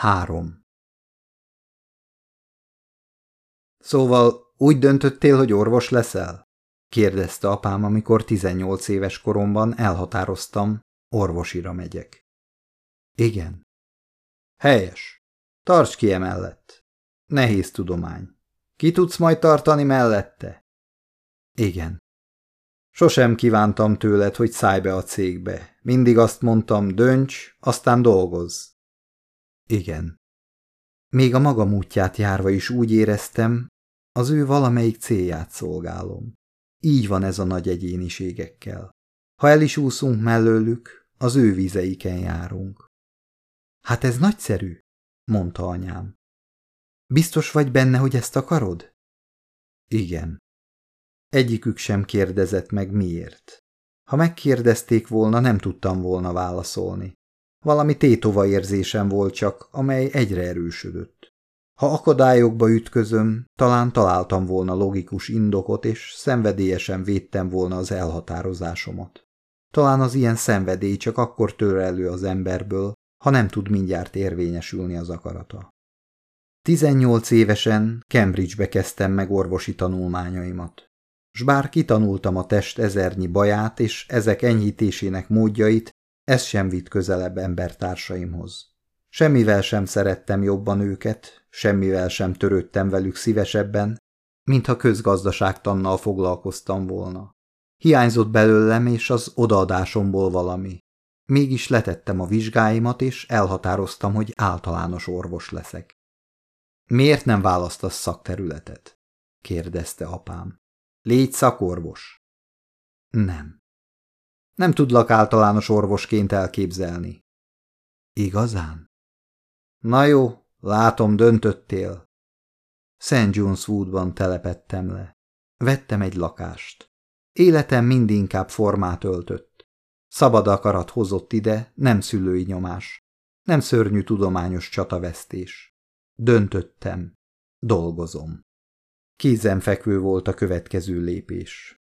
Három. Szóval úgy döntöttél, hogy orvos leszel? kérdezte apám, amikor 18 éves koromban elhatároztam, orvosira megyek. Igen. Helyes. Tarts ki emellett. Nehéz tudomány. Ki tudsz majd tartani mellette? Igen. Sosem kívántam tőled, hogy szállj be a cégbe. Mindig azt mondtam, dönts, aztán dolgozz. Igen. Még a magam útját járva is úgy éreztem, az ő valamelyik célját szolgálom. Így van ez a nagy egyéniségekkel. Ha el is úszunk mellőlük, az ő vizeiken járunk. Hát ez nagyszerű, mondta anyám. Biztos vagy benne, hogy ezt akarod? Igen. Egyikük sem kérdezett meg miért. Ha megkérdezték volna, nem tudtam volna válaszolni. Valami tétova érzésem volt csak, amely egyre erősödött. Ha akadályokba ütközöm, talán találtam volna logikus indokot, és szenvedélyesen védtem volna az elhatározásomat. Talán az ilyen szenvedély csak akkor tör elő az emberből, ha nem tud mindjárt érvényesülni az akarata. 18 évesen Cambridge-be kezdtem meg orvosi tanulmányaimat. S bár kitanultam a test ezernyi baját és ezek enyhítésének módjait, ez sem vitt közelebb embertársaimhoz. Semmivel sem szerettem jobban őket, semmivel sem törődtem velük szívesebben, mintha közgazdaságtannal foglalkoztam volna. Hiányzott belőlem és az odaadásomból valami. Mégis letettem a vizsgáimat, és elhatároztam, hogy általános orvos leszek. Miért nem választasz szakterületet? kérdezte apám. Légy szakorvos. Nem. Nem tudlak általános orvosként elképzelni. Igazán? Na jó, látom, döntöttél. St. John's Woodban telepettem le. Vettem egy lakást. Életem mindinkább formát öltött. Szabad akarat hozott ide, nem szülői nyomás. Nem szörnyű tudományos csatavesztés. Döntöttem. Dolgozom. Kézenfekvő volt a következő lépés.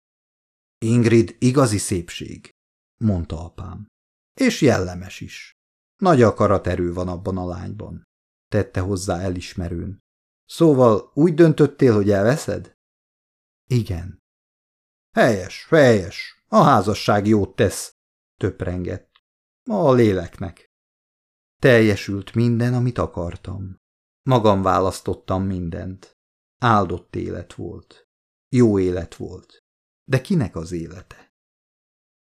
Ingrid igazi szépség, mondta apám. És jellemes is. Nagy akaraterő van abban a lányban, tette hozzá elismerőn. Szóval úgy döntöttél, hogy elveszed? Igen. Helyes, helyes. A házasság jót tesz, töprengett. A léleknek. Teljesült minden, amit akartam. Magam választottam mindent. Áldott élet volt. Jó élet volt. De kinek az élete?